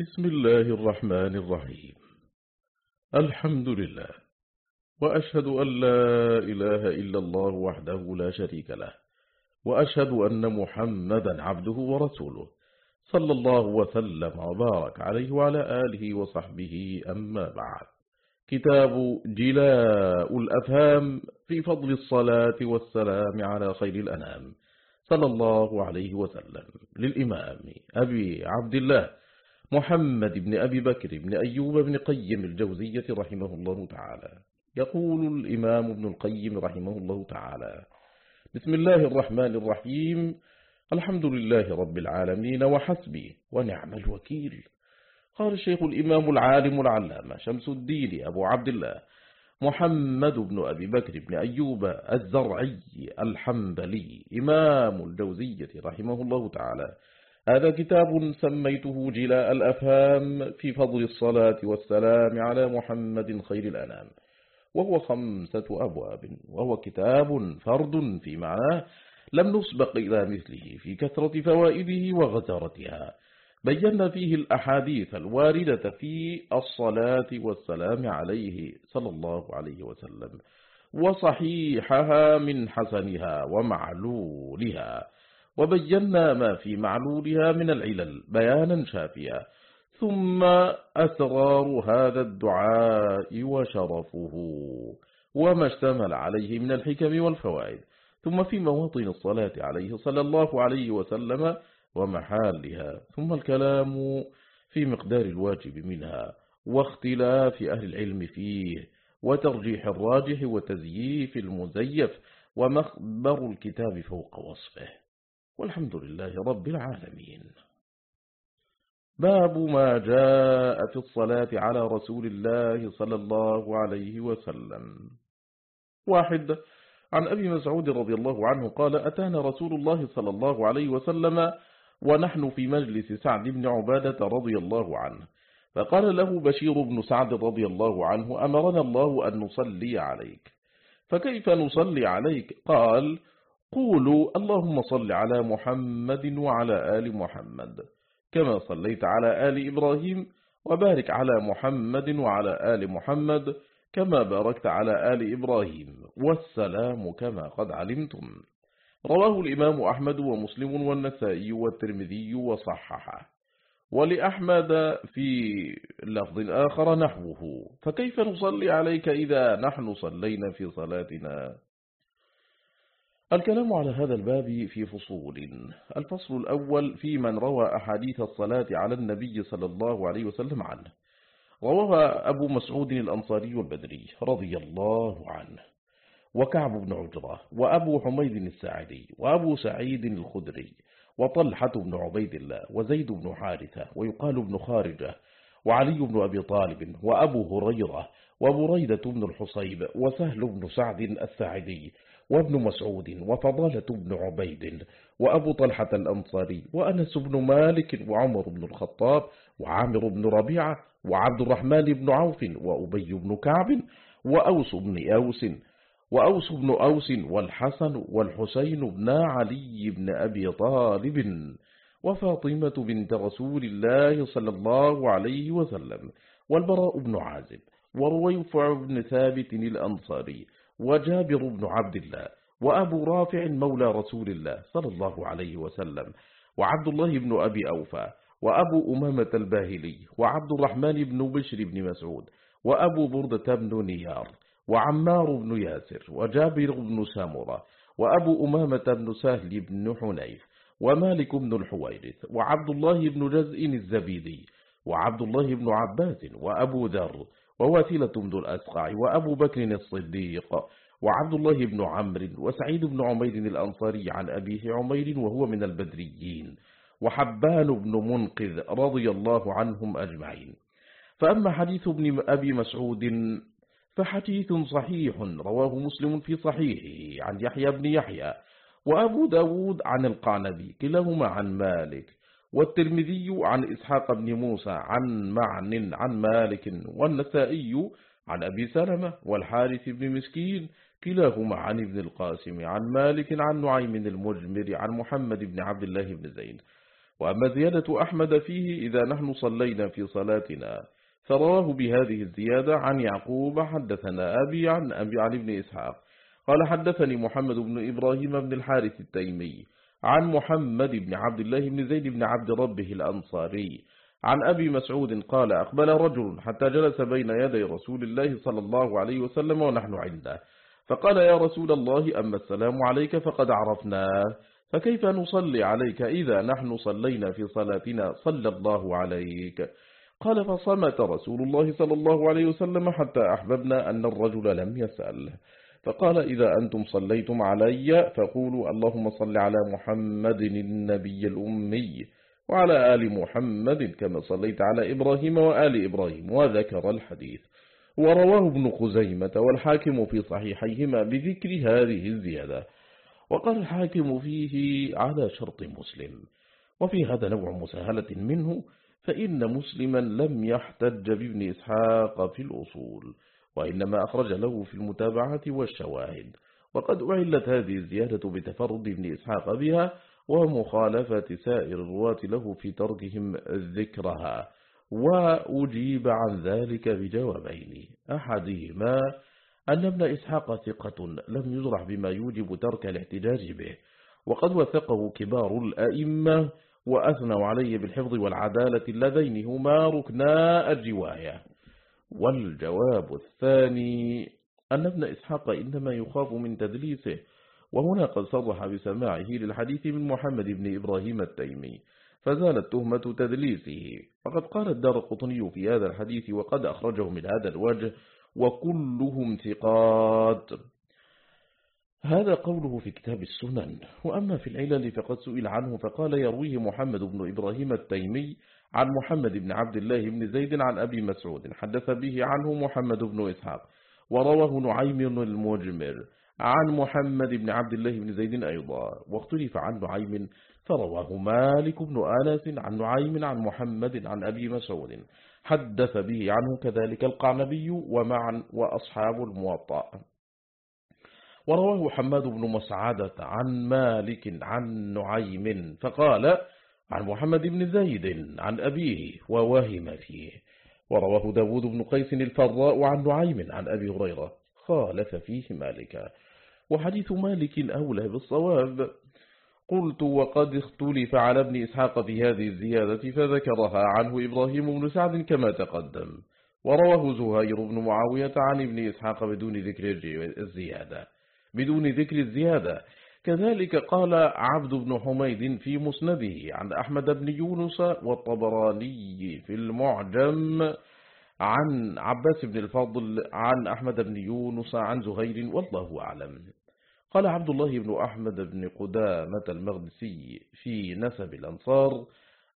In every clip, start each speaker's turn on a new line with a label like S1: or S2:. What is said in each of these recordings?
S1: بسم الله الرحمن الرحيم. الحمد لله. وأشهد أن لا إله إلا الله وحده لا شريك له. وأشهد أن محمدا عبده ورسوله. صلى الله وسلم وبارك عليه وعلى آله وصحبه أما بعد. كتاب جلاء الأفهام في فضل الصلاة والسلام على خير الأنام. صلى الله عليه وسلم للإمام أبي عبد الله. محمد بن أبي بكر بن أيوب بن قيم الجوزية رحمه الله تعالى. يقول الإمام ابن القيم رحمه الله تعالى بسم الله الرحمن الرحيم الحمد لله رب العالمين وحسبي ونعم الوكيل. قال الشيخ الإمام العالم العلامة شمس الدين أبو عبد الله محمد بن أبي بكر بن أيوب الزرعي الحنبلي إمام الجوزية رحمه الله تعالى. هذا كتاب سميته جلاء الأفهام في فضل الصلاة والسلام على محمد خير الأنام. وهو خمسة أبواب وهو كتاب فرد في معناه لم نسبق إلى مثله في كثرة فوائده وغزارتها. بينا فيه الأحاديث الواردة في الصلاة والسلام عليه صلى الله عليه وسلم وصحيحها من حسنها ومعلولها. وبينا ما في معلولها من العلل بيانا شافيا. ثم أسرار هذا الدعاء وشرفه وما اشتمل عليه من الحكم والفوائد. ثم في مواطن الصلاة عليه صلى الله عليه وسلم ومحالها. ثم الكلام في مقدار الواجب منها واختلاف أهل العلم فيه وترجيح الراجح وتزييف المزيف ومخبر الكتاب فوق وصفه. والحمد لله رب العالمين. باب ما جاء في الصلاة على رسول الله صلى الله عليه وسلم. واحد عن أبي مسعود رضي الله عنه قال أتانا رسول الله صلى الله عليه وسلم ونحن في مجلس سعد بن عبادة رضي الله عنه. فقال له بشير بن سعد رضي الله عنه أمرنا الله أن نصلي عليك. فكيف نصلي عليك؟ قال قولوا اللهم صل على محمد وعلى آل محمد كما صليت على آل إبراهيم وبارك على محمد وعلى آل محمد كما باركت على آل إبراهيم والسلام كما قد علمتم. رواه الإمام أحمد ومسلم والنسائي والترمذي وصححه. ولأحمد في لفظ آخر نحوه فكيف نصلي عليك إذا نحن صلينا في صلاتنا؟ الكلام على هذا الباب في فصول. الفصل الأول في من روى أحاديث الصلاة على النبي صلى الله عليه وسلم عنه. رواه أبو مسعود الأنصاري البدري رضي الله عنه. وكعب بن عجرة وأبو حميد الساعدي وأبو سعيد الخدري وطلحة بن عبيد الله وزيد بن حارثة ويقال بن خارجة وعلي بن أبي طالب وأبو هريرة وبريدة بن الحصيب وسهل بن سعد الساعدي وابن مسعود وفضالة بن عبيد وأبو طلحة الأنصاري وأنس بن مالك وعمر بن الخطاب وعامر بن ربيعة وعبد الرحمن بن عوف وأبي بن كعب وأوس بن أوس وأوس بن أوس والحسن والحسين بن علي بن أبي طالب وفاطمة بنت رسول الله صلى الله عليه وسلم والبراء بن عازب ورويفع بن ثابت الأنصاري وجابر بن عبد الله وأبو رافع مولى رسول الله صلى الله عليه وسلم وعبد الله بن أبي أوفى وأبو أمامة الباهلي وعبد الرحمن بن بشر بن مسعود وأبو بردة بن نيار وعمار بن ياسر وجابر بن سامرة وأبو أمامة بن سهل بن حنيف ومالك بن الحويرث وعبد الله بن جزء الزبيدي وعبد الله بن عباس وأبو ذر وواثلة بن الأسقع وأبو بكر الصديق وعبد الله بن عمرو وسعيد بن عمير الأنصاري عن أبيه عمير وهو من البدريين وحبان بن منقذ رضي الله عنهم أجمعين. فأما حديث ابن أبي مسعود فحديث صحيح رواه مسلم في صحيحه عن يحيى بن يحيى وأبو داود عن القعنبي كلاهما عن مالك. والترمذي عن إسحاق بن موسى عن معن عن مالك والنسائي عن أبي سلمة والحارث بن مسكين كلاهما عن ابن القاسم عن مالك عن نعيم المجمر عن محمد بن عبد الله بن زيد. وأما زيادة أحمد فيه إذا نحن صلينا في صلاتنا فرواه بهذه الزيادة عن يعقوب حدثنا أبي عن أبي عن ابن إسحاق. قال حدثني محمد بن إبراهيم بن الحارث التيمي عن محمد بن عبد الله بن زيد بن عبد ربه الأنصاري. عن أبي مسعود قال أقبل رجل حتى جلس بين يدي رسول الله صلى الله عليه وسلم ونحن عنده. فقال يا رسول الله أما السلام عليك فقد عرفناه فكيف نصلي عليك إذا نحن صلينا في صلاتنا؟ صلى الله عليك. قال فصمت رسول الله صلى الله عليه وسلم حتى أحببنا أن الرجل لم يسأل. فقال إذا أنتم صليتم علي فقولوا اللهم صل على محمد النبي الأمي وعلى آل محمد كما صليت على إبراهيم وآل إبراهيم وذكر الحديث. ورواه ابن خزيمة والحاكم في صحيحيهما بذكر هذه الزيادة. وقال الحاكم فيه على شرط مسلم. وفي هذا نوع مساهلة منه فإن مسلما لم يحتج بابن إسحاق في الأصول. وإنما أخرج له في المتابعة والشواهد. وقد أعلت هذه الزيادة بتفرد ابن إسحاق بها ومخالفة سائر الرواة له في تركهم ذكرها. وأجيب عن ذلك بجوابين. أحدهما أن ابن إسحاق ثقة لم يجرح بما يوجب ترك الاحتجاج به وقد وثقه كبار الأئمة وأثنوا عليه بالحفظ والعدالة اللذين هما ركنا الرواية. والجواب الثاني أن ابن إسحاق إنما يخاف من تدليسه. وهنا قد صرح بسماعه للحديث من محمد بن إبراهيم التيمي فزالت تهمة تدليسه. فقد قال الدار القطني في هذا الحديث وقد أخرجه من هذا الوجه وكلهم ثقات. هذا قوله في كتاب السنن. وأما في العلل فقد سئل عنه فقال يرويه محمد بن إبراهيم التيمي عن محمد بن عبد الله بن زيد عن أبي مسعود حدث به عنه محمد بن إسحاق ورواه نعيم المجمر عن محمد بن عبد الله بن زيد أيضا واختلف عن نعيم فرواه مالك بن آنس عن نعيم عن محمد عن أبي مسعود حدث به عنه كذلك القعنبي ومعا وأصحاب الموطأ. ورواه حماد بن مسعدة عن مالك عن نعيم فقال عن محمد بن زيد عن أبيه ووهم فيه. ورواه داود بن قيس الفراء عن نعيم عن أبي هريرة. خالف فيه مالك. وحديث مالك أولى بالصواب. قلت وقد اختلف على ابن إسحاق في هذه الزيادة فذكرها عنه إبراهيم بن سعد كما تقدم. ورواه زهير بن معاوية عن ابن إسحاق بدون ذكر الزيادة. بدون ذكر الزيادة. كذلك قال عبد بن حميد في مسنده عن أحمد بن يونس والطبراني في المعجم عن عباس بن الفضل عن أحمد بن يونس عن زهير والله أعلم. قال عبد الله بن أحمد بن قدامة المغدسي في نسب الأنصار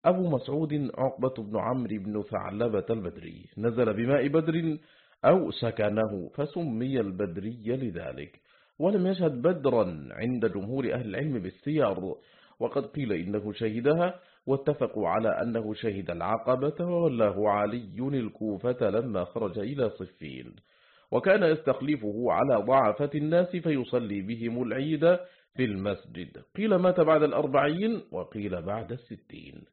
S1: أبو مسعود عقبة بن عمرو بن ثعلبة البدري نزل بماء بدر أو سكنه فسمي البدري لذلك. ولم يشهد بدرا عند جمهور أهل العلم بالسير وقد قيل إنه شهدها واتفقوا على أنه شهد العقبة وولاه علي الكوفة لما خرج إلى صفين. وكان يستخلفه على ضعفة الناس فيصلي بهم العيد في المسجد. قيل مات بعد الأربعين وقيل بعد الستين.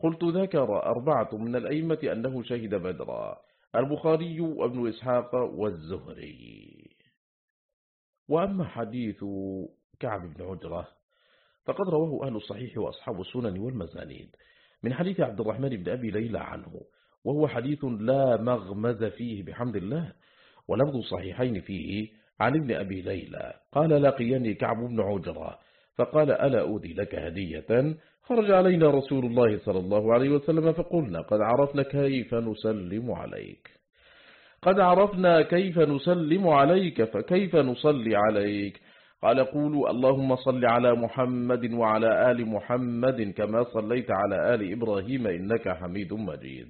S1: قلت ذكر أربعة من الأئمة أنه شهد بدرا البخاري وابن إسحاق والزهري. وأما حديث كعب بن عجرة فقد رواه أهل الصحيح وأصحاب السنن والمزانيد من حديث عبد الرحمن بن أبي ليلى عنه وهو حديث لا مغمز فيه بحمد الله ولفظ الصحيحين فيه عن ابن أبي ليلى قال لقيني كعب بن عجرة فقال ألا أودي لك هدية خرج علينا رسول الله صلى الله عليه وسلم فقلنا قد عرفنا كيف نسلم عليك قد عرفنا كيف نسلم عليك فكيف نصلي عليك؟ قال قولوا اللهم صل على محمد وعلى آل محمد كما صليت على آل إبراهيم إنك حميد مجيد.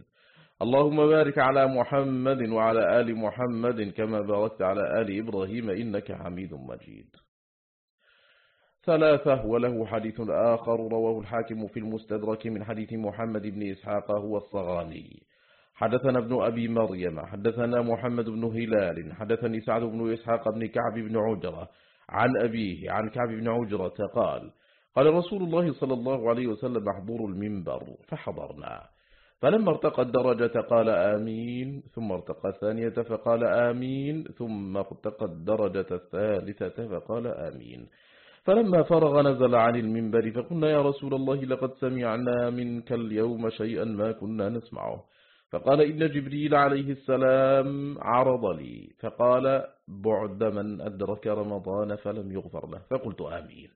S1: اللهم بارك على محمد وعلى آل محمد كما باركت على آل إبراهيم إنك حميد مجيد. ثلاثة وله حديث آخر رواه الحاكم في المستدرك من حديث محمد بن إسحاق هو الصغاني. حدثنا ابن أبي مريم حدثنا محمد بن هلال حدثني سعد بن إسحاق بن كعب بن عجرة عن أبيه عن كعب بن عجرة قال قال رسول الله صلى الله عليه وسلم احضروا المنبر فحضرنا. فلما ارتقى الدرجة قال آمين ثم ارتقى الثانية فقال آمين ثم ارتقى الدرجة الثالثة فقال آمين. فلما فرغ نزل عن المنبر فقلنا يا رسول الله لقد سمعنا منك اليوم شيئا ما كنا نسمعه. فقال إن جبريل عليه السلام عرض لي. فقال بعد من أدرك رمضان فلم يغفر له. فقلت آمين.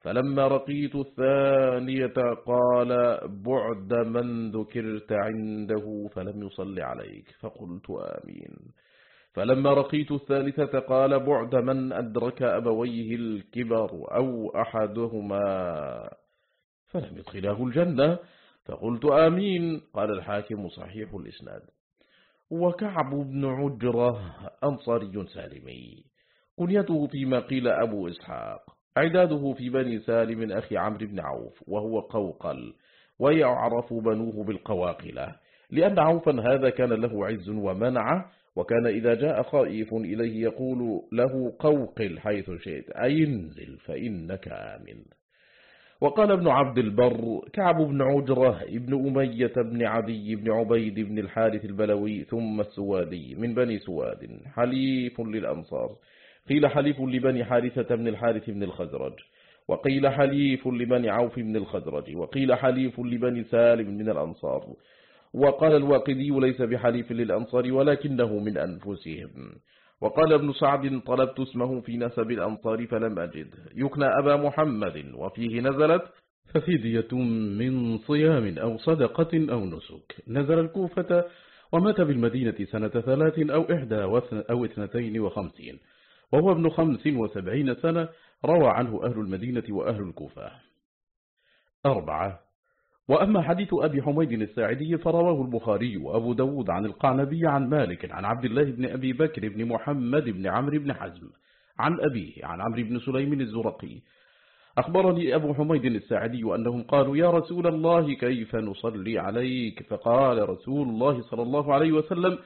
S1: فلما رقيت الثانية قال بعد من ذكرت عنده فلم يصل عليك. فقلت آمين. فلما رقيت الثالثة قال بعد من أدرك أبويه الكبر أو أحدهما فلم يدخله الجنة. فقلت آمين. قال الحاكم صحيح الإسناد. وكعب بن عجرة أنصاري سالمي. كنيته فيما قيل أبو إسحاق. عداده في بني سالم أخي عمرو بن عوف وهو قوقل ويعرف بنوه بالقواقلة. لأن عوفا هذا كان له عز ومنع وكان إذا جاء خائف إليه يقول له قوقل حيث شئت أي انزل فإنك آمن. وقال ابن عبد البر كعب بن عجرة ابن أمية بن عدي بن عبيد بن الحارث البلوي ثم السوادي من بني سواد حليف للأنصار. قيل حليف لبني حارثة بن الحارث بن الخزرج وقيل حليف لبني عوف بن الخزرج وقيل حليف لبني سالم من الأنصار. وقال الواقدي ليس بحليف للأنصار ولكنه من أنفسهم. وقال ابن سعد طلبت اسمه في نسب الأنصار فلم أجد. يكنى أبا محمد وفيه نزلت ففدية من صيام أو صدقة أو نسك. نزل الكوفة ومات بالمدينة سنة ثلاث أو إحدى أو اثنتين وخمسين. وهو ابن خمس وسبعين سنة روى عنه أهل المدينة وأهل الكوفة. أربعة وأما حديث أبي حميد الساعدي فرواه البخاري وأبو داود عن القعنبي عن مالك عن عبد الله بن أبي بكر بن محمد بن عمرو بن حزم عن أبيه عن عمرو بن سليم الزرقي. أخبرني أبو حميد الساعدي أنهم قالوا يا رسول الله كيف نصلي عليك؟ فقال رسول الله صلى الله عليه وسلم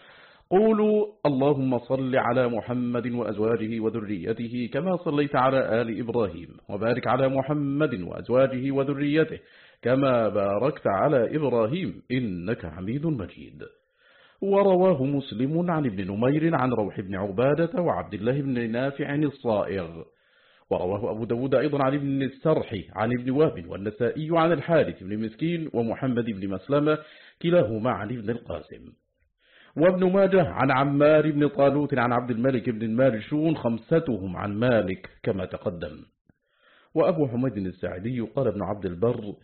S1: قولوا اللهم صل على محمد وأزواجه وذريته كما صليت على آل إبراهيم وبارك على محمد وأزواجه وذريته. كما باركت على إبراهيم إنك حميد مجيد. ورواه مسلم عن ابن نمير عن روح بن عبادة وعبد الله بن نافع الصائغ. ورواه أبو داود أيضا عن ابن السرح عن ابن واب والنسائي عن الحارث بن مسكين ومحمد بن مسلمة كلاهما عن ابن القاسم. وابن ماجه عن عمار بن طالوت عن عبد الملك بن المارشون خمستهم عن مالك كما تقدم. وأبو حميد الساعدي قال ابن عبد البر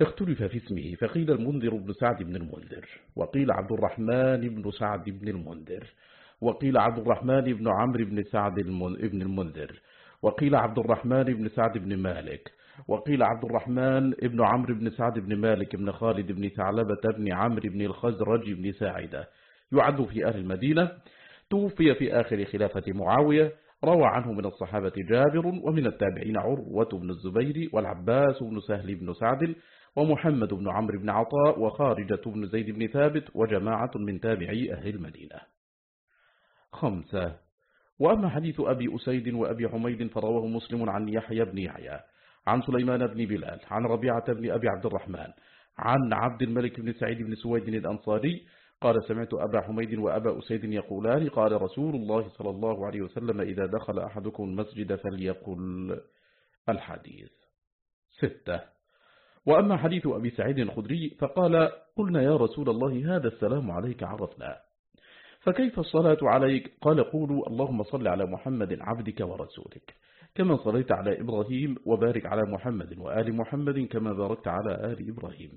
S1: اختلف في اسمه فقيل المنذر بن سعد بن المنذر وقيل عبد الرحمن بن سعد بن المنذر وقيل عبد الرحمن بن عمرو بن سعد بن المنذر وقيل عبد الرحمن بن سعد بن مالك وقيل عبد الرحمن بن عمرو بن سعد بن مالك بن خالد بن ثعلبة بن عمرو بن الخزرج بن ساعدة. يعد في أهل المدينة توفي في آخر خلافة معاوية روى عنه من الصحابة جابر ومن التابعين عروة بن الزبير والعباس بن سهل بن سعد ومحمد بن عمرو بن عطاء وخارجة بن زيد بن ثابت وجماعة من تابعي أهل المدينة. خمسة. وأما حديث أبي أسيد وأبي حميد فرواه مسلم عن يحيى بن يحيى عن سليمان بن بلال عن ربيعة بن أبي عبد الرحمن عن عبد الملك بن سعيد بن سويد الأنصاري قال سمعت أبا حميد وأبا أسيد يقولان قال رسول الله صلى الله عليه وسلم إذا دخل أحدكم المسجد فليقل الحديث. ستة. وأما حديث أبي سعيد الخدري فقال قلنا يا رسول الله هذا السلام عليك عرفنا. فكيف الصلاة عليك؟ قال قولوا اللهم صل على محمد عبدك ورسولك. كما صليت على إبراهيم وبارك على محمد وآل محمد كما باركت على آل إبراهيم.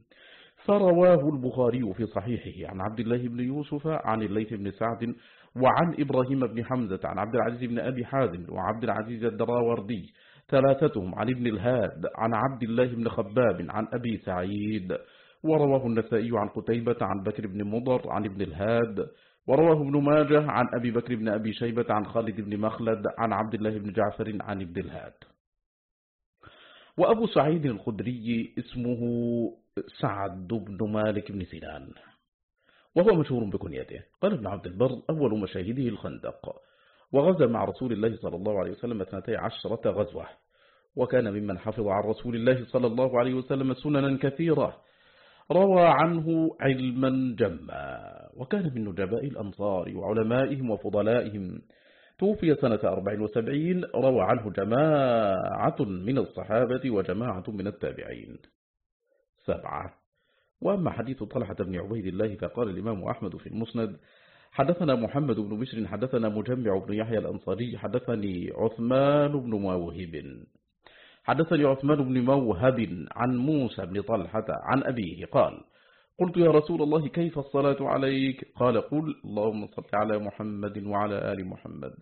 S1: فرواه البخاري في صحيحه عن عبد الله بن يوسف عن الليث بن سعد وعن إبراهيم بن حمزة عن عبد العزيز بن أبي حازم وعبد العزيز الدراوردي ثلاثتهم عن ابن الهاد عن عبد الله بن خباب عن أبي سعيد. ورواه النسائي عن قتيبة عن بكر بن مضر عن ابن الهاد. ورواه ابن ماجه عن أبي بكر بن أبي شيبة عن خالد بن مخلد عن عبد الله بن جعفر عن ابن الهاد. وأبو سعيد الخدري اسمه سعد بن مالك بن سنان. وهو مشهور بكنيته. قال ابن عبد البر أول مشاهده الخندق. وغزا مع رسول الله صلى الله عليه وسلم اثنتي عشرة غزوة. وكان ممن حفظ عن رسول الله صلى الله عليه وسلم سننا كثيرة. روى عنه علما جما. وكان من نجباء الأنصار وعلمائهم وفضلائهم. توفي سنة 74 روى عنه جماعة من الصحابة وجماعة من التابعين. سبعة. وأما حديث طلحة بن عبيد الله فقال الإمام أحمد في المسند حدثنا محمد بن بشر حدثنا مجمع بن يحيى الأنصاري حدثني عثمان بن موهب. حدثني عثمان بن موهب عن موسى بن طلحة عن أبيه قال قلت يا رسول الله كيف الصلاة عليك؟ قال قل اللهم صل على محمد وعلى آل محمد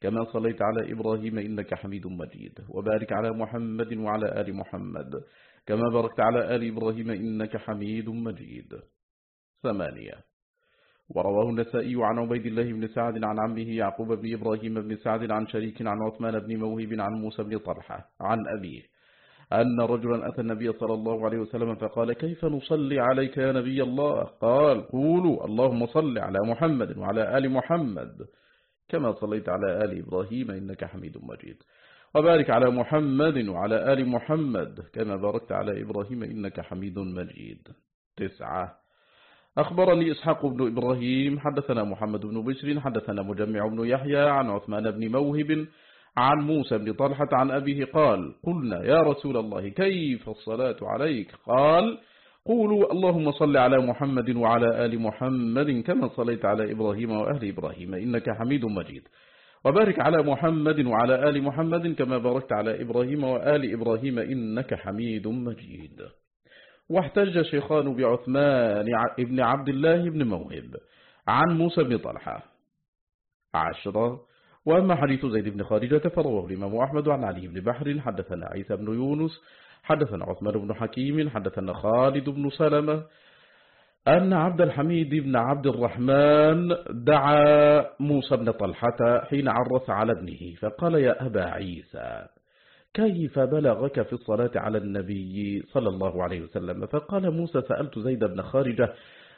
S1: كما صليت على إبراهيم إنك حميد مجيد وبارك على محمد وعلى آل محمد كما باركت على آل إبراهيم إنك حميد مجيد. ثمانية. ورواه النسائي عن عبيد الله بن سعد عن عمه يعقوب بن إبراهيم بن سعد عن شريك عن عثمان بن موهب عن موسى بن طلحة عن أبيه أن رجلا أتى النبي صلى الله عليه وسلم فقال كيف نصلي عليك يا نبي الله؟ قال قولوا اللهم صل على محمد وعلى آل محمد كما صليت على آل إبراهيم إنك حميد مجيد وبارك على محمد وعلى آل محمد كما باركت على إبراهيم إنك حميد مجيد. تسعة أخبرني إسحاق بن إبراهيم حدثنا محمد بن بشر حدثنا مجمع بن يحيى عن عثمان بن موهب عن موسى بن طلحة عن أبيه قال قلنا يا رسول الله كيف الصلاة عليك؟ قال قولوا اللهم صل على محمد وعلى آل محمد كما صليت على إبراهيم وأهل إبراهيم إنك حميد مجيد. وبارك على محمد وعلى آل محمد كما باركت على إبراهيم وآل إبراهيم إنك حميد مجيد. واحتج شيخان بعثمان ابن عبد الله بن موهب عن موسى بن طلحة عشرة وأما حديث زيد بن خارجة فرواه الإمام أحمد عن علي بن بحر حدثنا عيسى بن يونس حدثنا عثمان بن حكيم حدثنا خالد بن سلمة أن عبد الحميد بن عبد الرحمن دعا موسى بن طلحة حين عرس على ابنه فقال يا أبا عيسى كيف بلغك في الصلاة على النبي صلى الله عليه وسلم؟ فقال موسى سألت زيد بن خارجة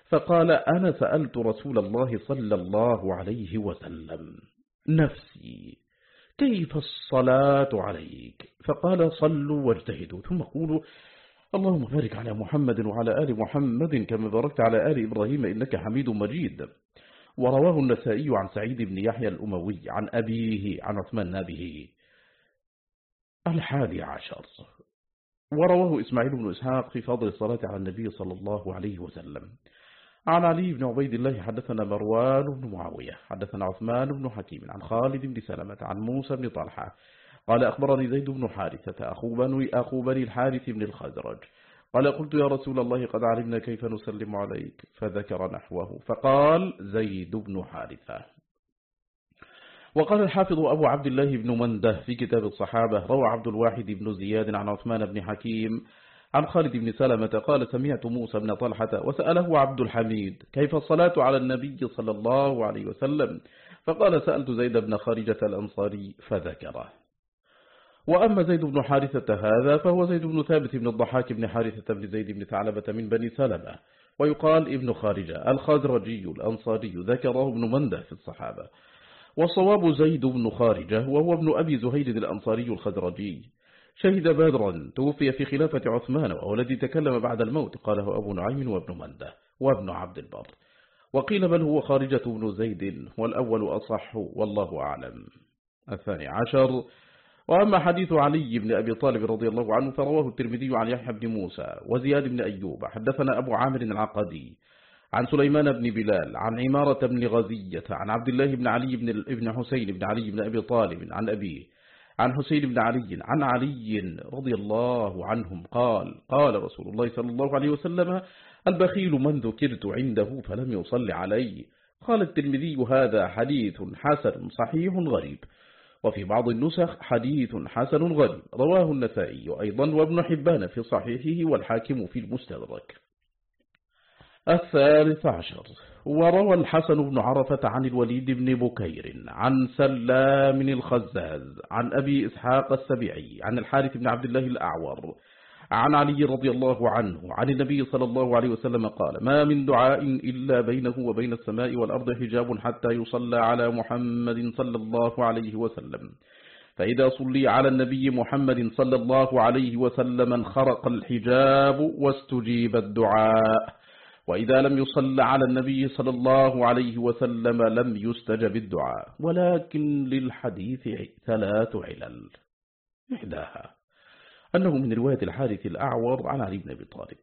S1: فقال أنا سألت رسول الله صلى الله عليه وسلم نفسي كيف الصلاة عليك؟ فقال صلوا واجتهدوا. ثم قولوا اللهم بارك على محمد وعلى آل محمد كما باركت على آل إبراهيم إنك حميد مجيد. ورواه النسائي عن سعيد بن يحيى الأموي عن أبيه عن عثمان نابه. الحادي عشر. ورواه إسماعيل بن إسحاق في فضل الصلاة على النبي صلى الله عليه وسلم. عن علي بن عبيد الله حدثنا مروان بن معاوية حدثنا عثمان بن حكيم عن خالد بن سلمة عن موسى بن طلحة. قال أخبرني زيد بن حارثة أخو بني, أخو بني الحارث بن الخزرج. قال قلت يا رسول الله قد علمنا كيف نسلم عليك فذكر نحوه فقال زيد بن حارثة. وقال الحافظ أبو عبد الله بن منده في كتاب الصحابة روى عبد الواحد بن زياد عن عثمان بن حكيم عن خالد بن سلمة قال سمعت موسى بن طلحة وسأله عبد الحميد كيف الصلاة على النبي صلى الله عليه وسلم؟ فقال سألت زيد بن خارجة الأنصاري فذكره. وأما زيد بن حارثة هذا فهو زيد بن ثابت بن الضحاك بن حارثة بن زيد بن ثعلبة من بني سلمة ويقال ابن خارجة الخازرجي الأنصاري ذكره ابن منده في الصحابة. والصواب زيد بن خارجة وهو ابن أبي زهيد الأنصاري الخزرجي شهد بدرا توفي في خلافة عثمان وهو الذي تكلم بعد الموت قاله أبو نعيم وابن مندة وابن عبد البر. وقيل بل هو خارجة بن زيد والأول أصح والله أعلم. الثاني عشر. وأما حديث علي بن أبي طالب رضي الله عنه فرواه الترمذي عن يحيى بن موسى وزياد بن أيوب. حدثنا أبو عامر العقدي عن سليمان بن بلال عن عمارة بن غزية عن عبد الله بن علي بن ابن حسين بن علي بن أبي طالب عن أبيه عن حسين بن علي عن علي رضي الله عنهم قال قال رسول الله صلى الله عليه وسلم البخيل من ذكرت عنده فلم يصل علي قال الترمذي هذا حديث حسن صحيح غريب. وفي بعض النسخ حديث حسن غريب. رواه النسائي أيضا وابن حبان في صحيحه والحاكم في المستدرك. الثالث عشر. وروى الحسن بن عرفة عن الوليد بن بكير عن سلام الخزاز عن أبي إسحاق السبيعي عن الحارث بن عبد الله الأعور عن علي رضي الله عنه عن النبي صلى الله عليه وسلم قال ما من دعاء إلا بينه وبين السماء والأرض حجاب حتى يصلى على محمد صلى الله عليه وسلم. فإذا صلي على النبي محمد صلى الله عليه وسلم انخرق الحجاب واستجيب الدعاء. وإذا لم يصل على النبي صلى الله عليه وسلم لم يستجب الدعاء. ولكن للحديث ثلاث علل. إحداها أنه من رواية الحارث الأعور عن علي بن أبي طالب.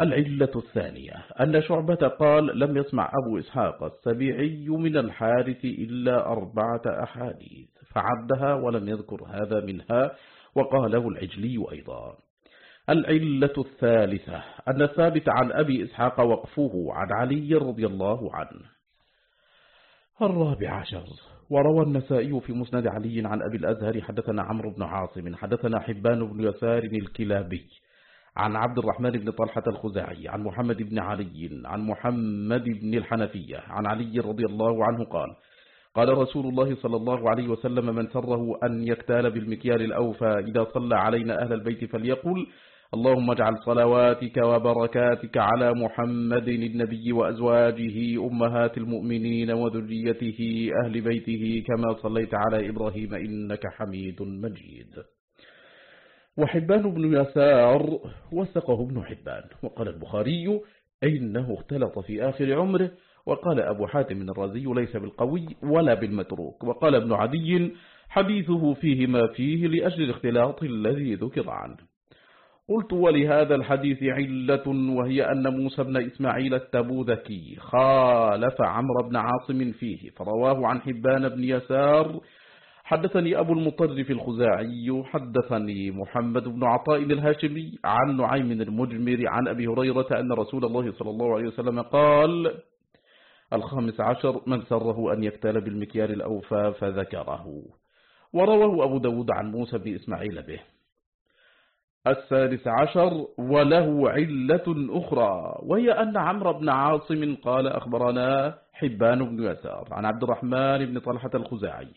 S1: العلة الثانية أن شعبة قال لم يسمع أبو إسحاق السبيعي من الحارث إلا أربعة أحاديث فعدها ولم يذكر هذا منها وقاله العجلي أيضا. العلة الثالثة أن ثابت عن أبي إسحاق وقفه عن علي رضي الله عنه. الرابع عشر وروى النسائي في مسند علي عن أبي الأزهر حدثنا عمرو بن عاصم حدثنا حبان بن يسار الكلابي عن عبد الرحمن بن طلحة الخزاعي عن محمد بن علي عن محمد بن الحنفية عن علي رضي الله عنه قال قال رسول الله صلى الله عليه وسلم من سره أن يكتال بالمكيال الأوفى إذا صلى علينا أهل البيت فليقل اللهم اجعل صلواتك وبركاتك على محمد النبي وأزواجه أمهات المؤمنين وذريته أهل بيته كما صليت على إبراهيم إنك حميد مجيد. وحبان بن يسار وثقه ابن حبان. وقال البخاري إنه اختلط في آخر عمره. وقال أبو حاتم الرازي ليس بالقوي ولا بالمتروك. وقال ابن عدي حديثه فيه ما فيه لأجل الاختلاط الذي ذكر عنه. قلت ولهذا الحديث علة وهي أن موسى بن إسماعيل التبوذكي خالف عمرو بن عاصم فيه فرواه عن حبان بن يسار حدثني أبو المطرف الخزاعي حدثني محمد بن عطاء الهاشمي عن نعيم المجمر عن أبي هريرة أن رسول الله صلى الله عليه وسلم قال الخامس عشر من سره أن يكتال بالمكيال الأوفى فذكره. ورواه أبو داود عن موسى بن إسماعيل به. السادس عشر وله علة أخرى وهي أن عمرو بن عاصم قال أخبرنا حبان بن يسار عن عبد الرحمن بن طلحة الخزاعي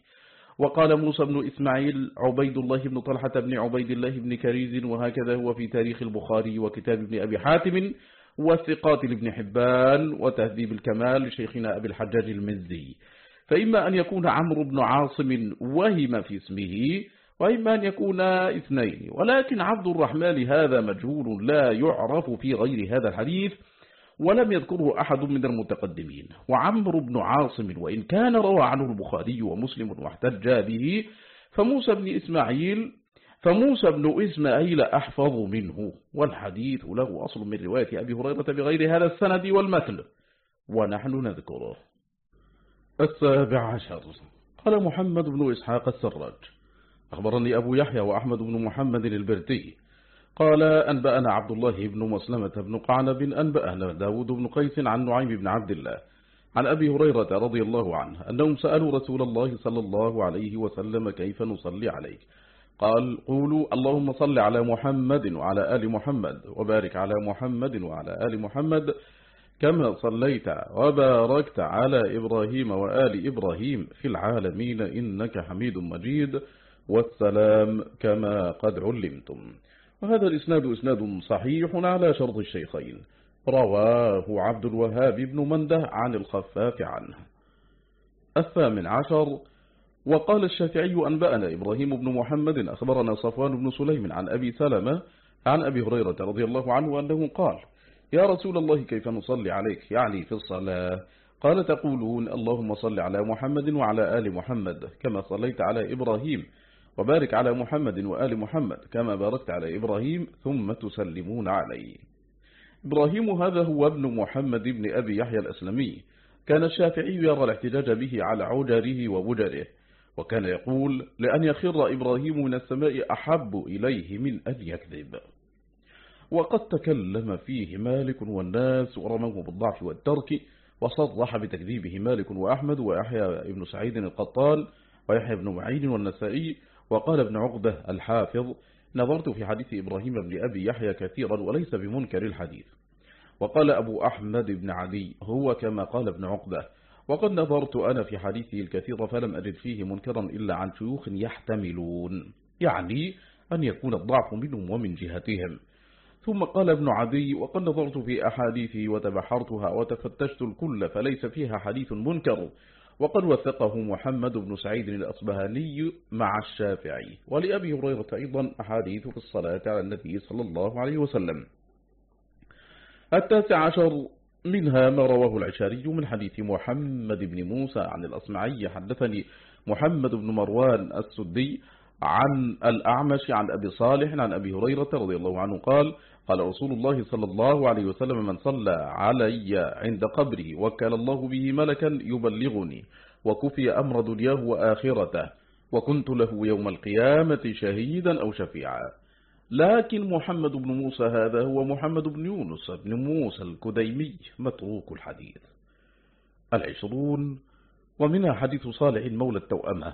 S1: وقال موسى بن إسماعيل عبيد الله بن طلحة بن عبيد الله بن كريز وهكذا هو في تاريخ البخاري وكتاب ابن أبي حاتم والثقات لابن حبان وتهذيب الكمال لشيخنا أبي الحجاج المزي. فإما أن يكون عمرو بن عاصم وهم في اسمه وإما أن يكون إثنين. ولكن عبد الرحمن هذا مجهول لا يعرف في غير هذا الحديث ولم يذكره أحد من المتقدمين. وعمرو بن عاصم وإن كان روى عنه البخاري ومسلم واحتج به فموسى بن إسماعيل فموسى بن إسماعيل أحفظ منه. والحديث له أصل من رواية أبي هريرة بغير هذا السند والمثل ونحن نذكره. السابع عشر. قال محمد بن إسحاق السراج. أخبرني أبو يحيى وأحمد بن محمد البرتي. قال أنبأنا عبد الله بن مسلمة بن قعنب أنبأنا داود بن قيس عن نعيم بن عبد الله عن أبي هريرة رضي الله عنه أنهم سألوا رسول الله صلى الله عليه وسلم كيف نصلي عليك. قال قولوا اللهم صل على محمد وعلى آل محمد وبارك على محمد وعلى آل محمد كما صليت وباركت على إبراهيم وآل إبراهيم في العالمين إنك حميد مجيد. والسلام كما قد علمتم. وهذا الإسناد إسناد صحيح على شرط الشيخين. رواه عبد الوهاب بن منده عن الخفاف عنه. الثامن عشر وقال الشافعي أنبأنا إبراهيم بن محمد أخبرنا صفوان بن سليم عن أبي سلمة عن أبي هريرة رضي الله عنه أنه قال يا رسول الله كيف نصلي عليك؟ يعني في الصلاة. قال تقولون اللهم صل على محمد وعلى آل محمد كما صليت على إبراهيم وبارك على محمد وآل محمد كما باركت على إبراهيم ثم تسلمون عليه. إبراهيم هذا هو ابن محمد بن أبي يحيى الأسلمي. كان الشافعي يرى الاحتجاج به على عجره وبجره وكان يقول لأن يخر إبراهيم من السماء أحب إليه من أن يكذب. وقد تكلم فيه مالك والناس ورموه بالضعف والترك وصرح بتكذيبه مالك وأحمد ويحيى بن سعيد القطال ويحيى بن معين والنسائي وقال ابن عقبة الحافظ نظرت في حديث إبراهيم بن أبي يحيى كثيرا وليس بمنكر الحديث. وقال أبو أحمد بن علي هو كما قال ابن عقبة وقد نظرت أنا في حديثه الكثير فلم أجد فيه منكرا إلا عن شيوخ يحتملون يعني أن يكون الضعف منهم ومن جهتهم. ثم قال ابن عدي وقد نظرت في أحاديثه وتبحرتها وتفتشت الكل فليس فيها حديث منكر وقد وثقه محمد بن سعيد الأصبهاني مع الشافعي ولأبي هريرة أيضا أحاديث في الصلاة على النبي صلى الله عليه وسلم. التاسع عشر منها ما رواه العشاري من حديث محمد بن موسى عن الأصمعي حدثني محمد بن مروان السدي عن الأعمش عن أبي صالح عن أبي هريرة رضي الله عنه قال قال رسول الله صلى الله عليه وسلم من صلى علي عند قبري وكال الله به ملكا يبلغني وكفي أمر دنياه وآخرته وكنت له يوم القيامة شهيدا أو شفيعا. لكن محمد بن موسى هذا هو محمد بن يونس بن موسى الكديمي متروك الحديث. العشرون ومنها حديث صالح مولى التوأمة.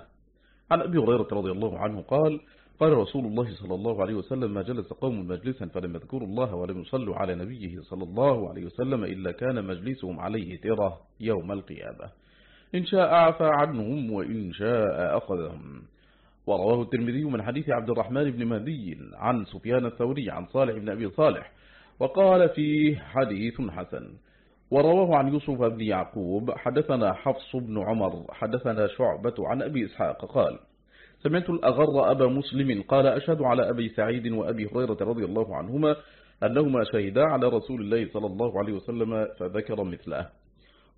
S1: عن أبي هريرة رضي الله عنه قال قال رسول الله صلى الله عليه وسلم ما جلس قوم مجلسا فلم يذكروا الله ولم يصلوا على نبيه صلى الله عليه وسلم إلا كان مجلسهم عليه ترة يوم القيامة. إن شاء عفى عنهم وإن شاء أخذهم. ورواه الترمذي من حديث عبد الرحمن بن مهدي عن سفيان الثوري عن صالح بن أبي صالح وقال فيه حديث حسن. ورواه عن يوسف بن يعقوب حدثنا حفص بن عمر حدثنا شعبة عن أبي إسحاق قال سمعت الأغر أبا مسلم قال أشهد على أبي سعيد وأبي هريرة رضي الله عنهما أنهما شهدا على رسول الله صلى الله عليه وسلم فذكر مثله.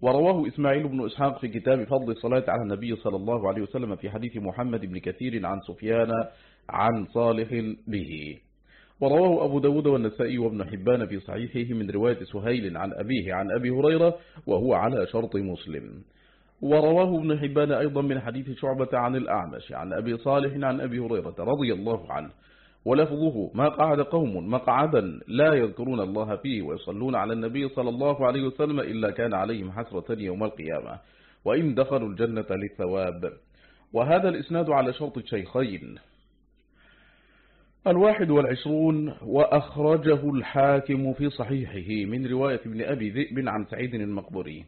S1: ورواه إسماعيل بن إسحاق في كتاب فضل الصلاة على النبي صلى الله عليه وسلم في حديث محمد بن كثير عن سفيان عن صالح به. ورواه أبو داود والنسائي وابن حبان في صحيحه من رواية سهيل عن أبيه عن أبي هريرة وهو على شرط مسلم. ورواه ابن حبان أيضا من حديث شعبة عن الأعمش عن أبي صالح عن أبي هريرة رضي الله عنه. ولفظه ما قعد قوم مقعدا لا يذكرون الله فيه ويصلون على النبي صلى الله عليه وسلم إلا كان عليهم حسرة يوم القيامة وإن دخلوا الجنة للثواب. وهذا الإسناد على شرط الشيخين. الواحد والعشرون وأخرجه الحاكم في صحيحه من رواية ابن أبي ذئب عن سعيد المقبري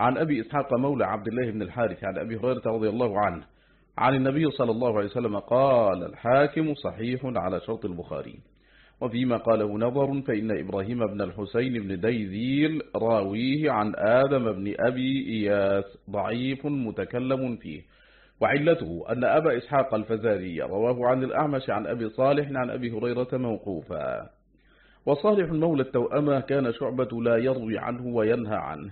S1: عن أبي إسحاق مولى عبد الله بن الحارث عن أبي هريرة رضي الله عنه عن النبي صلى الله عليه وسلم قال الحاكم صحيح على شرط البخاري وفيما قاله نظر فإن إبراهيم بن الحسين بن ديذيل راويه عن آدم بن أبي إياس ضعيف متكلم فيه وعلته أن أبا إسحاق الفزاري رواه عن الأعمش عن أبي صالح عن أبي هريرة موقوفا وصالح مولى التوأمة كان شعبة لا يروي عنه وينهى عنه.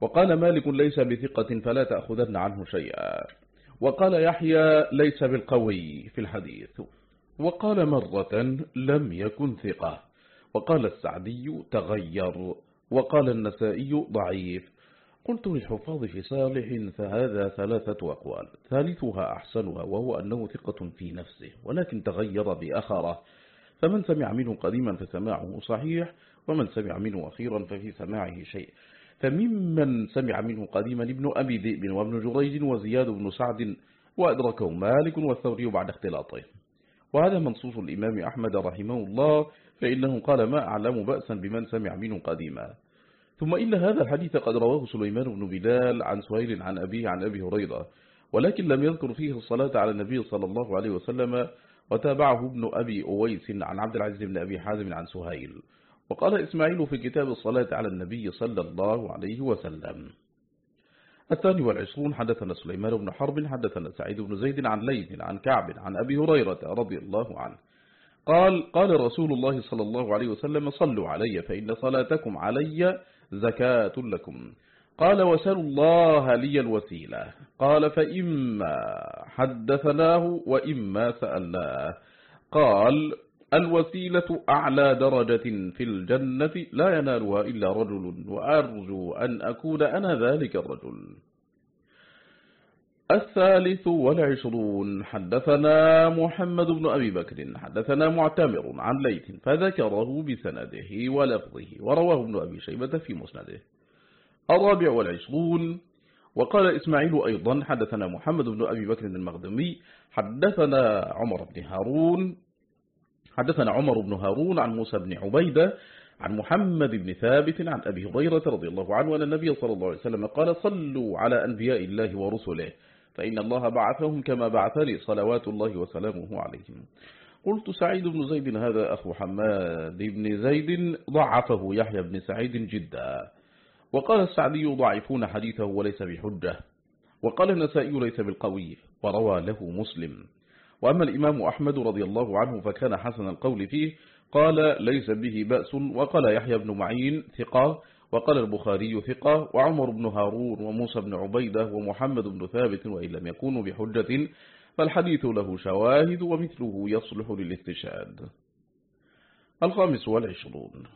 S1: وقال مالك ليس بثقة فلا تأخذن عنه شيئا. وقال يحيى ليس بالقوي في الحديث. وقال مرة لم يكن ثقة. وقال السعدي تغير. وقال النسائي ضعيف. قلت للحفاظ في صالح فهذا ثلاثة أقوال. ثالثها أحسنها وهو أنه ثقة في نفسه ولكن تغير بأخره. فمن سمع منه قديما فسماعه صحيح ومن سمع منه أخيرا ففي سماعه شيء. فممن سمع منه قديما ابن أبي ذئب وابن جريج وزياد بن سعد وأدركه مالك والثوري بعد اختلاطه وهذا منصوص الإمام أحمد رحمه الله فإنه قال ما أعلم بأسا بمن سمع منه قديما. ثم إن هذا الحديث قد رواه سليمان بن بلال عن سهيل عن أبيه عن أبي هريرة ولكن لم يذكر فيه الصلاة على النبي صلى الله عليه وسلم وتابعه ابن أبي أويس عن عبد العزيز بن أبي حازم عن سهيل. وقال إسماعيل في كتاب الصلاة على النبي صلى الله عليه وسلم. الثاني والعشرون حدثنا سليمان بن حرب حدثنا سعيد بن زيد عن ليث عن كعب عن أبي هريرة رضي الله عنه. قال قال رسول الله صلى الله عليه وسلم صلوا علي فإن صلاتكم علي زكاة لكم. قال وسلوا الله لي الوسيلة. قال فإما حدثناه وإما سألناه. قال الوسيلة أعلى درجة في الجنة لا ينالها إلا رجل وأرجو أن أكون أنا ذلك الرجل. الثالث والعشرون حدثنا محمد بن أبي بكر حدثنا معتمر عن ليث فذكره بسنده ولفظه ورواه ابن أبي شيبة في مسنده. الرابع والعشرون وقال إسماعيل أيضا حدثنا محمد بن أبي بكر المغدمي حدثنا عمر بن هارون حدثنا عمر بن هارون عن موسى بن عبيدة عن محمد بن ثابت عن أبي هريرة رضي الله عنه أن النبي صلى الله عليه وسلم قال صلوا على أنبياء الله ورسله فإن الله بعثهم كما بعثني صلوات الله وسلامه عليهم. قلت سعيد بن زيد هذا أخو حماد بن زيد ضعفه يحيى بن سعيد جدا. وقال السعدي ضعفون حديثه وليس بحجة. وقال النسائي ليس بالقوي وروى له مسلم. وأما الإمام أحمد رضي الله عنه فكان حسن القول فيه قال ليس به بأس. وقال يحيى بن معين ثقة. وقال البخاري ثقة. وعمر بن هارون وموسى بن عبيدة ومحمد بن ثابت وإن لم يكونوا بحجة فالحديث له شواهد ومثله يصلح للاستشهاد. الخامس والعشرون.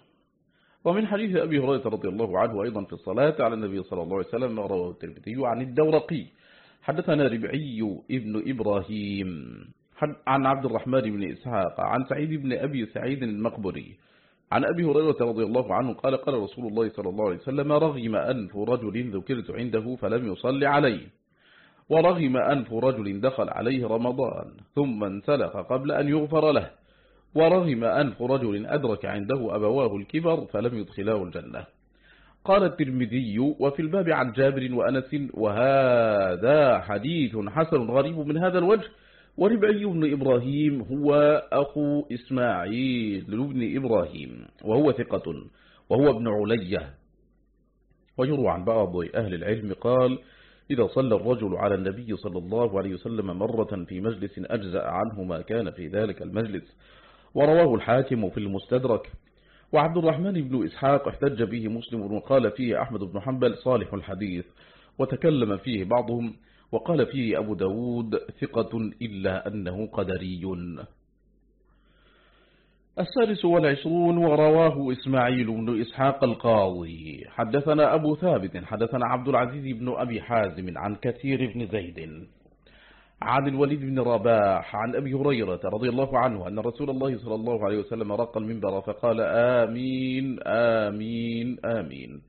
S1: ومن حديث أبي هريرة رضي الله عنه أيضا في الصلاة على النبي صلى الله عليه وسلم رواه الترمذي عن الدورقي. حدثنا ربعي ابن إبراهيم. عن عبد الرحمن بن إسحاق عن سعيد بن أبي سعيد المقبري. عن أبي هريرة رضي الله عنه قال قال رسول الله صلى الله عليه وسلم رغم أنف رجل ذكرت عنده فلم يصلي عليه ورغم أنف رجل دخل عليه رمضان ثم انسلخ قبل أن يغفر له ورغم أنف رجل أدرك عنده أبواه الكبر فلم يدخلاه الجنة. قال الترمذي وفي الباب عن جابر وأنس وهذا حديث حسن غريب من هذا الوجه. وربعي بن إبراهيم هو أخو إسماعيل بن إبراهيم وهو ثقة وهو ابن علية. ويروى عن بعض أهل العلم قال إذا صلى الرجل على النبي صلى الله عليه وسلم مرة في مجلس أجزأ عنه ما كان في ذلك المجلس. ورواه الحاكم في المستدرك. وعبد الرحمن بن إسحاق احتج به مسلم وقال فيه أحمد بن حنبل صالح الحديث وتكلم فيه بعضهم وقال فيه أبو داود ثقة إلا أنه قدري. السادس والعشرون ورواه إسماعيل بن إسحاق القاضي. حدثنا أبو ثابت حدثنا عبد العزيز بن أبي حازم عن كثير بن زيد. عن الوليد بن رباح عن أبي هريرة رضي الله عنه أن رسول الله صلى الله عليه وسلم رق المنبر فقال آمين آمين آمين.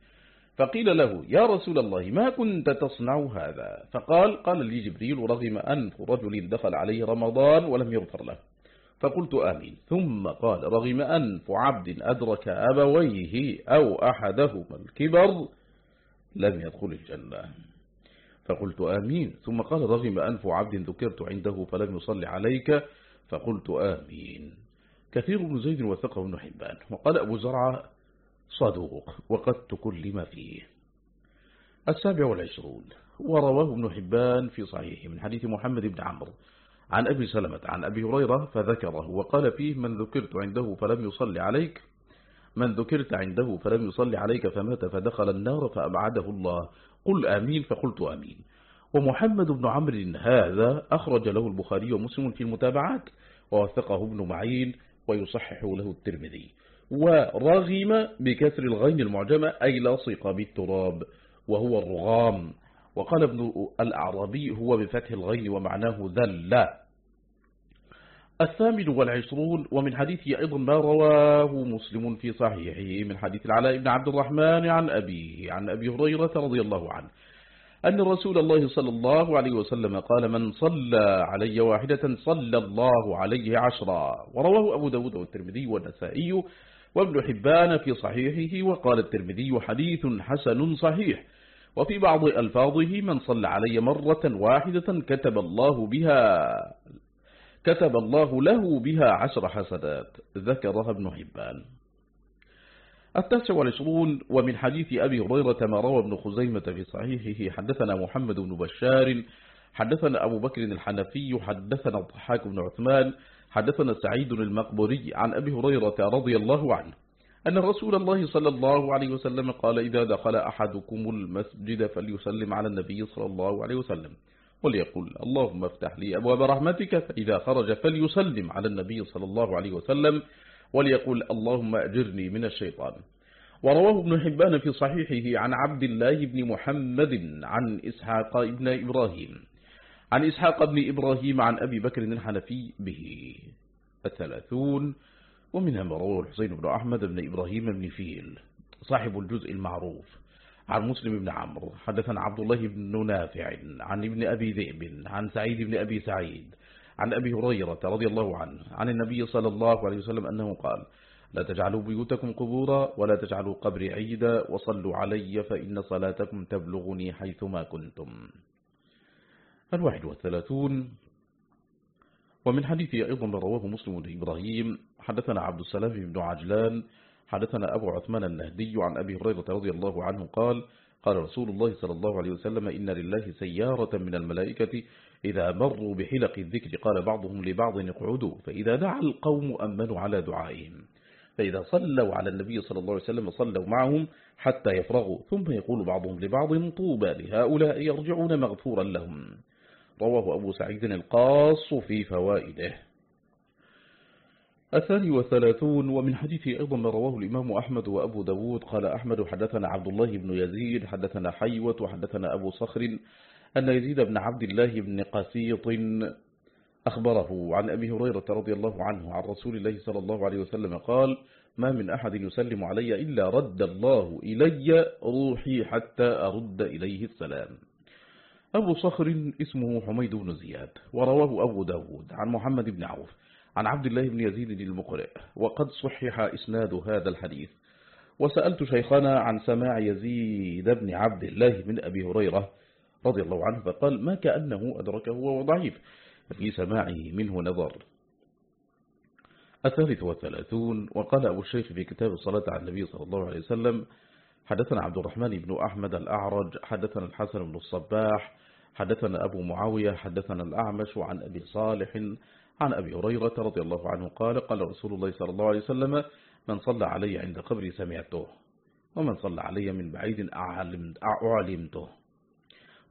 S1: فقيل له يا رسول الله ما كنت تصنع هذا؟ فقال قال لي جبريل رغم أنف رجل دخل عليه رمضان ولم يغفر له. فقلت آمين. ثم قال رغم أنف عبد أدرك أبويه أو أحدهما الكبر لم يدخل الجنة. فقلت آمين. ثم قال رغم أنف عبد ذكرت عنده فلم يصلي عليك. فقلت آمين. كثير بن زيد وثقة بن حبان. وقال أبو زرعة صدوق وقد تكلم فيه. السابع والعشرون. ورواه ابن حبان في صحيح من حديث محمد بن عمرو عن أبي سلمة عن أبي هريرة فذكره. وقال فيه من ذكرت عنده فلم يصلي عليك. من ذكرت عنده فلم يصلي عليك فمات فدخل النار فأبعده الله. قل آمين فقلت آمين. ومحمد بن عمرو هذا أخرج له البخاري ومسلم في المتابعات ووثقه ابن معين ويصحح له الترمذي. ورغم بكسر الغين المعجمة أي لاصق بالتراب وهو الرغام. وقال ابن الأعرابي هو بفتح الغين ومعناه ذل الثامن والعشرون ومن حديثه أيضا ما رواه مسلم في صحيحه من حديث العلاء بن عبد الرحمن عن أبيه عن أبي هريرة رضي الله عنه أن رسول الله صلى الله عليه وسلم قال من صلى علي واحدة صلى الله عليه عشرا ورواه أبو داود والترمذي والنسائي وابن حبان في صحيحه وقال الترمذي حديث حسن صحيح وفي بعض ألفاظه من صلى علي مرة واحدة كتب الله بها كتب الله له بها عشر حسنات ذكرها ابن حبان. التاسع والعشرون ومن حديث أبي هريرة ما روى ابن خزيمة في صحيحه حدثنا محمد بن بشار حدثنا أبو بكر الحنفي حدثنا الضحاك بن عثمان حدثنا سعيد المقبري عن أبي هريرة رضي الله عنه أن رسول الله صلى الله عليه وسلم قال إذا دخل أحدكم المسجد فليسلم على النبي صلى الله عليه وسلم. وليقول اللهم افتح لي أبواب رحمتك فإذا خرج فليسلم على النبي صلى الله عليه وسلم وليقول اللهم أجرني من الشيطان. ورواه ابن حبان في صحيحه عن عبد الله بن محمد عن إسحاق ابن إبراهيم. عن إسحاق بن إبراهيم عن أبي بكر الحنفي به. الثلاثون ومنها ما رواه الحسين بن أحمد بن إبراهيم بن فيل صاحب الجزء المعروف. عن مسلم بن عمرو حدثنا عبد الله بن نافع عن ابن أبي ذئب عن سعيد بن أبي سعيد عن أبي هريرة رضي الله عنه عن النبي صلى الله عليه وسلم أنه قال لا تجعلوا بيوتكم قبورا ولا تجعلوا قبري عيدا وصلوا علي فإن صلاتكم تبلغني حيثما كنتم. الواحد والثلاثون. ومن حديث أيضا رواه مسلم إبراهيم حدثنا عبد السلام بن عجلان حدثنا أبو عثمان النهدي عن أبي هريرة رضي الله عنه قال قال رسول الله صلى الله عليه وسلم إن لله سيارة من الملائكة إذا مروا بحلق الذكر قال بعضهم لبعض اقعدوا فإذا دعا القوم أمنوا على دعائهم فإذا صلوا على النبي صلى الله عليه وسلم صلوا معهم حتى يفرغوا ثم يقول بعضهم لبعض طوبى لهؤلاء يرجعون مغفورا لهم. رواه أبو سعيد القاص في فوائده. الثاني والثلاثون ومن حديث أيضا ما رواه الإمام أحمد وأبو داود قال أحمد حدثنا عبد الله بن يزيد حدثنا حيوة وحدثنا أبو صخر أن يزيد بن عبد الله بن قسيط أخبره عن أبي هريرة رضي الله عنه عن رسول الله صلى الله عليه وسلم قال ما من أحد يسلم علي إلا رد الله إلي روحي حتى أرد إليه السلام. أبو صخر اسمه حميد بن زياد ورواه أبو داود عن محمد بن عوف. عن عبد الله بن يزيد المقرئ وقد صحح إسناد هذا الحديث. وسألت شيخنا عن سماع يزيد بن عبد الله من أبي هريرة رضي الله عنه فقال ما كأنه أدركه وهو ضعيف. في سماعه منه نظر. الثالث والثلاثون وقال أبو الشيخ في كتاب الصلاة على النبي صلى الله عليه وسلم حدثنا عبد الرحمن بن أحمد الأعرج حدثنا الحسن بن الصباح حدثنا أبو معاوية حدثنا الأعمش عن أبي صالح عن أبي هريرة رضي الله عنه قال قال رسول الله صلى الله عليه وسلم من صلى علي عند قبري سمعته ومن صلى علي من بعيد أعلمته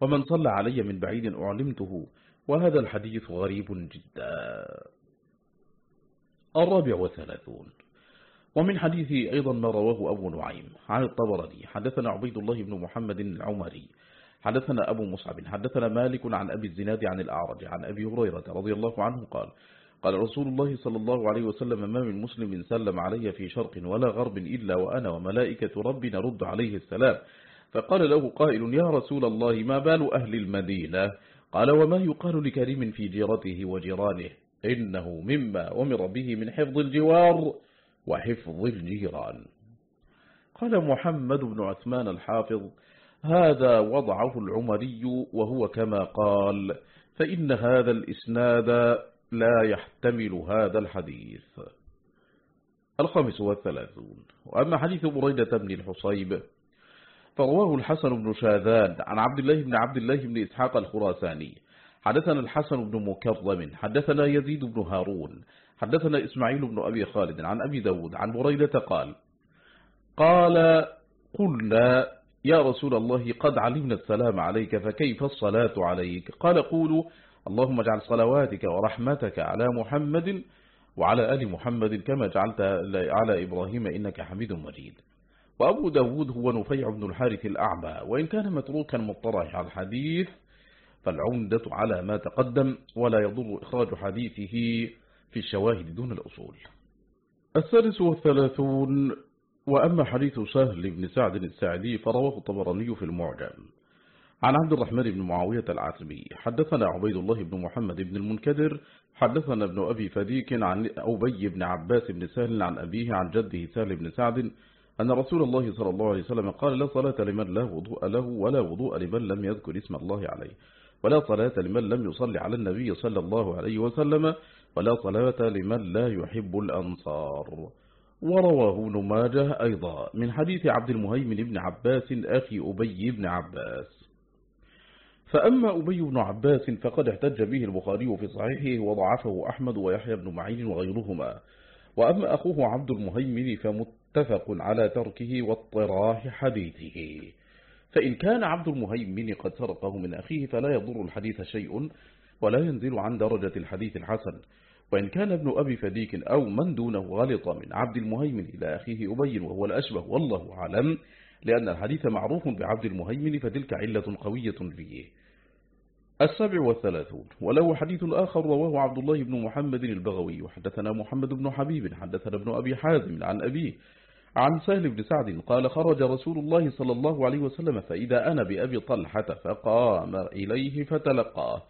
S1: ومن صلى علي من بعيد أعلمته وهذا الحديث غريب جدا. الرابع والثلاثون. ومن حديث أيضا ما رواه أبو نعيم عن الطبراني حدثنا عبيد الله بن محمد العمري حدثنا أبو مصعب حدثنا مالك عن أبي الزناد عن الأعرج عن أبي هريرة رضي الله عنه قال قال رسول الله صلى الله عليه وسلم ما من مسلم سلم علي في شرق ولا غرب إلا وأنا وملائكة ربي نرد عليه السلام. فقال له قائل يا رسول الله ما بال أهل المدينة؟ قال وما يقال لكريم في جيرته وجيرانه؟ إنه مما أمر به من حفظ الجوار وحفظ الجيران. قال محمد بن عثمان الحافظ هذا وضعه العمري وهو كما قال فإن هذا الإسناد لا يحتمل هذا الحديث. الخامس والثلاثون. وأما حديث بريدة بن الحصيب فرواه الحسن بن شاذان عن عبد الله بن عبد الله بن إسحاق الخراساني. حدثنا الحسن بن مكرم حدثنا يزيد بن هارون حدثنا إسماعيل بن أبي خالد عن أبي داود عن بريدة قال قال قلنا يا رسول الله قد علمنا السلام عليك فكيف الصلاة عليك؟ قال قولوا اللهم اجعل صلواتك ورحمتك على محمد وعلى آل محمد كما جعلت على إبراهيم إنك حميد مجيد. وأبو داود هو نفيع بن الحارث الأعمى وإن كان متروكا مطرح الحديث فالعمدة على ما تقدم ولا يضر إخراج حديثه في الشواهد دون الأصول. الثالث والثلاثون وأما حديث سهل بن سعد السعدي فرواه الطبراني في المعجم. عن عبد الرحمن بن معاوية العاتبي حدثنا عبيد الله بن محمد بن المنكدر حدثنا ابن أبي فديك عن أبي بن عباس بن سهل عن أبيه عن جده سهل بن سعد أن رسول الله صلى الله عليه وسلم قال لا صلاة لمن لا وضوء له ولا وضوء لمن لم يذكر اسم الله عليه ولا صلاة لمن لم يصلي على النبي صلى الله عليه وسلم ولا صلاة لمن لا يحب الأنصار. ورواه نماجه أيضا من حديث عبد المهيمن بن عباس أخي أبي بن عباس. فأما أبي بن عباس فقد احتج به البخاري في صحيحه وضعفه أحمد ويحيى بن معين وغيرهما. وأما أخوه عبد المهيمن فمتفق على تركه واضطراح حديثه. فإن كان عبد المهيمن قد سرقه من أخيه فلا يضر الحديث شيء ولا ينزل عن درجة الحديث الحسن. وإن كان ابن أبي فديك أو من دونه غلط من عبد المهيمن إلى أخيه أبي وهو الأشبه والله أعلم لأن الحديث معروف بعبد المهيمن فتلك علة قوية فيه. السابع والثلاثون وله حديث آخر رواه عبد الله بن محمد البغوي وحدثنا محمد بن حبيب حدثنا ابن أبي حازم عن أبيه عن سهل بن سعد قال خرج رسول الله صلى الله عليه وسلم فإذا أنا بأبي طلحة فقام إليه فتلقاه.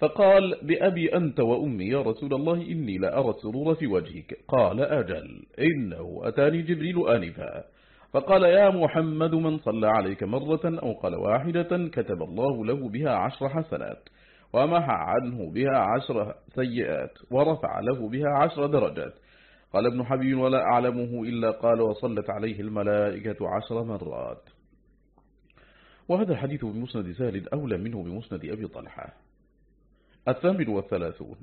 S1: فقال بأبي أنت وأمي يا رسول الله إني لأرى السرور في وجهك. قال أجل إنه أتاني جبريل آنفا. فقال يا محمد من صلى عليك مرة أو قال واحدة كتب الله له بها عشر حسنات ومحى عنه بها عشر سيئات ورفع له بها عشر درجات. قال ابن حبيب ولا أعلمه إلا قال وصلت عليه الملائكة عشر مرات. وهذا الحديث بمسند سهل أولى منه بمسند أبي طلحة. الثامن والثلاثون.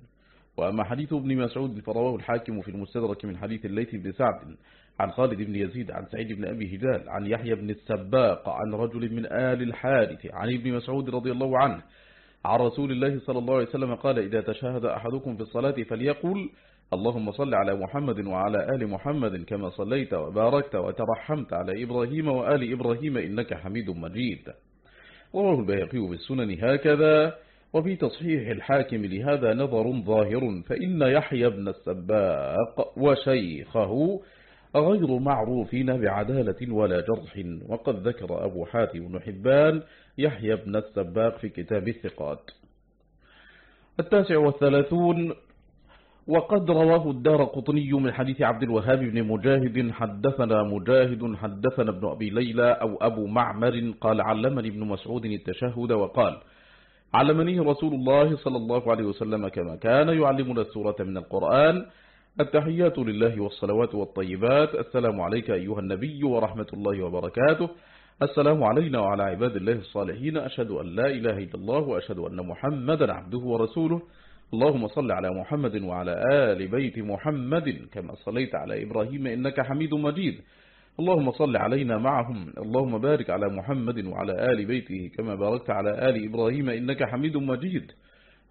S1: وأما حديث ابن مسعود فرواه الحاكم في المستدرك من حديث الليث بن سعد عن خالد بن يزيد عن سعيد بن أبي هلال عن يحيى بن السباق عن رجل من آل الحارث عن ابن مسعود رضي الله عنه عن رسول الله صلى الله عليه وسلم قال إذا تشاهد أحدكم في الصلاة فليقل اللهم صل على محمد وعلى آل محمد كما صليت وباركت وترحمت على إبراهيم وآل إبراهيم إنك حميد مجيد. رواه البيقي بالسنن هكذا وفي تصحيح الحاكم لهذا نظر ظاهر فإن يحيى بن السباق وشيخه غير معروفين بعدالة ولا جرح. وقد ذكر أبو حاتم بن حبان يحيى بن السباق في كتاب الثقات. التاسع والثلاثون وقد رواه الدار قطني من حديث عبد الوهاب بن مجاهد حدثنا مجاهد حدثنا ابن أبي ليلى أو أبو معمر قال علمني ابن مسعود التشهد وقال علمني رسول الله صلى الله عليه وسلم كما كان يعلمنا السورة من القرآن. التحيات لله والصلوات والطيبات. السلام عليك أيها النبي ورحمة الله وبركاته. السلام علينا وعلى عباد الله الصالحين. أشهد أن لا إله إلا الله وأشهد أن محمدا عبده ورسوله. اللهم صل على محمد وعلى آل بيت محمد كما صليت على إبراهيم إنك حميد مجيد. اللهم صل علينا معهم. اللهم بارك على محمد وعلى آل بيته كما باركت على آل إبراهيم إنك حميد مجيد.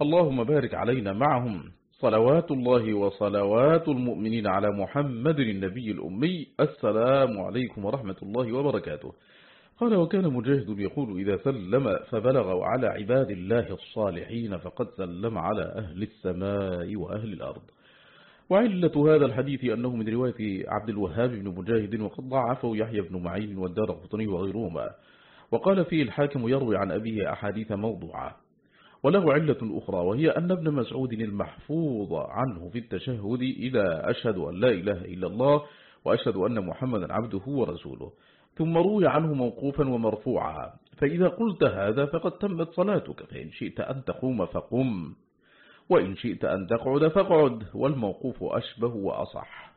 S1: اللهم بارك علينا معهم. صلوات الله وصلوات المؤمنين على محمد النبي الأمي. السلام عليكم ورحمة الله وبركاته. قال وكان مجاهد يقول إذا سلم فبلغ على عباد الله الصالحين فقد سلم على أهل السماء وأهل الأرض. وعلة هذا الحديث أنه من رواية عبد الوهاب بن مجاهد وقد ضعفه يحيى بن معين والدار قطني وغيرهما. وقال فيه الحاكم يروي عن أبيه أحاديث موضوعة. وله علة أخرى وهي أن ابن مسعود المحفوظ عنه في التشهد إذا أشهد أن لا إله إلا الله وأشهد أن محمدا عبده ورسوله. ثم روي عنه موقوفا ومرفوعا. فإذا قلت هذا فقد تمت صلاتك فإن شئت أن تقوم فقم. وإن شئت أن تقعد فقعد والموقوف أشبه وأصح.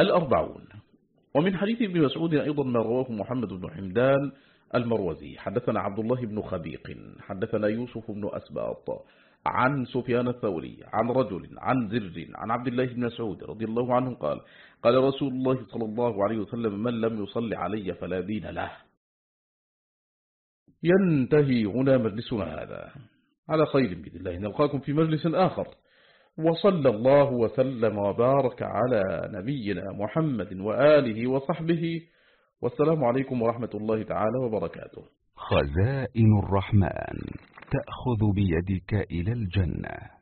S1: الأربعون. ومن حديث ابن مسعود أيضا ما رواه محمد بن حمدان المروزي. حدثنا عبد الله بن خبيق حدثنا يوسف بن أسباط عن سفيان الثوري عن رجل عن زرج عن عبد الله بن مسعود رضي الله عنه قال قال رسول الله صلى الله عليه وسلم من لم يصلي علي فلا دين له. ينتهي هنا مجلسنا هذا. على خير بإذن الله. نلقاكم في مجلس آخر. وصلى الله وسلم وبارك على نبينا محمد وآله وصحبه. والسلام عليكم ورحمة الله تعالى وبركاته.
S2: خزائن الرحمن تأخذ بيدك إلى الجنة.